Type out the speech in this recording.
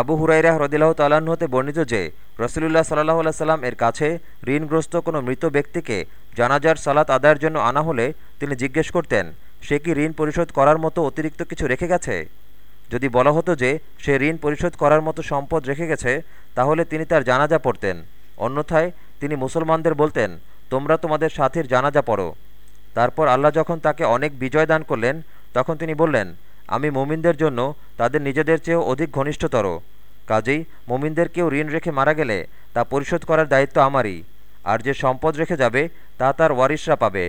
আবু হুরাইরা হ্রদিল্লাহ তাল্লাহ্ন হতে বর্ণিত যে, রসুলুল্লাহ সাল্লাহ সাল্লাম এর কাছে ঋণগ্রস্ত কোনো মৃত ব্যক্তিকে জানাজার সালাত আদায়ের জন্য আনা হলে তিনি জিজ্ঞেস করতেন, সে কি ঋণ পরিশোধ করার মতো অতিরিক্ত কিছু রেখে গেছে? যদি বলা হতো যে, সে ঋণ পরিশোধ করার মতো সম্পদ রেখে গেছে, তাহলে তিনি তার জানাজা পড়তেন। অন্যথায় তিনি মুসলমানদের বলতেন, তোমরা তোমাদের সাথীর জানাজা পড়ো। তারপর আল্লাহ যখন তাকে অনেক বিজয় দান করলেন, তখন তিনি বললেন আমি মোমিনদের জন্য তাদের নিজেদের চেয়েও অধিক ঘনিষ্ঠতর। কাজেই মুমিনদের কেউ ঋণ রেখে মারা গেলে তা পরিশোধ করার দায়িত্ব আমারই, আর যে সম্পদ রেখে যাবে তা তার ওয়ারিশরা পাবে।